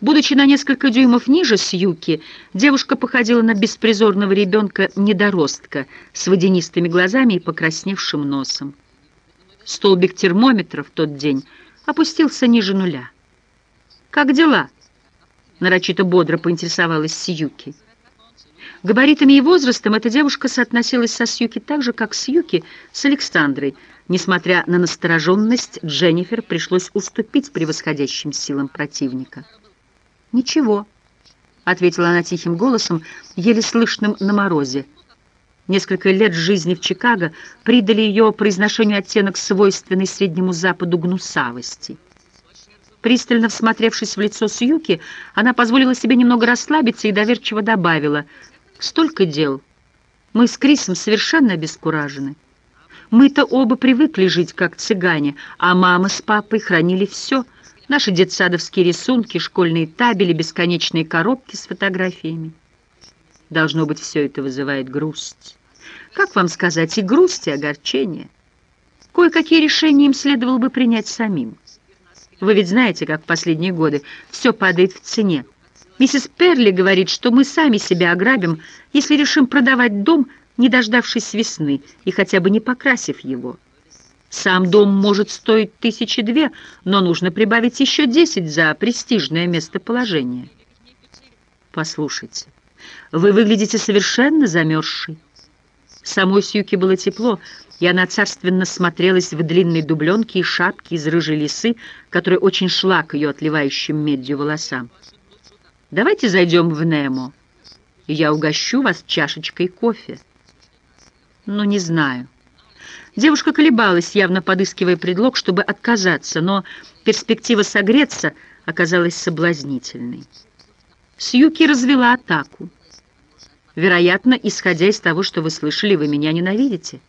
Будучи на несколько дюймов ниже Сьюки, девушка походила на беспризорного ребенка-недоростка с водянистыми глазами и покрасневшим носом. Столбик термометра в тот день опустился ниже нуля. «Как дела?» — нарочито бодро поинтересовалась Сьюки. Габаритами и возрастом эта девушка соотносилась со Сьюки так же, как Сьюки с Александрой. Несмотря на настороженность, Дженнифер пришлось уступить превосходящим силам противника. «Ничего», — ответила она тихим голосом, еле слышным на морозе. Несколько лет жизни в Чикаго придали ее произношению оттенок свойственный Среднему Западу гнусавости. Пристально всмотревшись в лицо Сьюки, она позволила себе немного расслабиться и доверчиво добавила «Столько дел. Мы с Крисом совершенно обескуражены. Мы-то оба привыкли жить как цыгане, а мама с папой хранили все — Наши детсадовские рисунки, школьные табели, бесконечные коробки с фотографиями. Должно быть, все это вызывает грусть. Как вам сказать, и грусть, и огорчение. Кое-какие решения им следовало бы принять самим. Вы ведь знаете, как в последние годы все падает в цене. Миссис Перли говорит, что мы сами себя ограбим, если решим продавать дом, не дождавшись весны и хотя бы не покрасив его. Сам дом может стоить тысячи две, но нужно прибавить еще десять за престижное местоположение. Послушайте, вы выглядите совершенно замерзшей. Самой Сьюке было тепло, и она царственно смотрелась в длинной дубленке и шапке из рыжей лисы, которая очень шла к ее отливающим медью волосам. «Давайте зайдем в Немо, я угощу вас чашечкой кофе». «Ну, не знаю». Девушка колебалась, явно подыскивая предлог, чтобы отказаться, но перспектива согреться оказалась соблазнительной. Сьюки развела атаку. Вероятно, исходя из того, что вы слышали, вы меня ненавидите.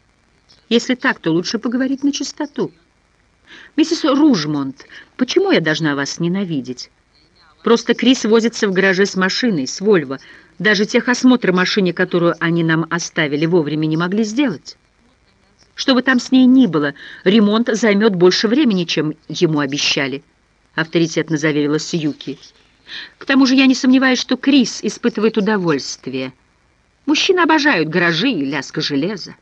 Если так, то лучше поговорить на чистоту. Миссис Ружмонт, почему я должна вас ненавидеть? Просто Крис возится в гараже с машиной, с Вольво. Даже техосмотр машине, которую они нам оставили, вовремя не могли сделать. Что бы там с ней ни было, ремонт займет больше времени, чем ему обещали», — авторитетно заверила Сьюки. «К тому же я не сомневаюсь, что Крис испытывает удовольствие. Мужчины обожают гаражи и лязг железа».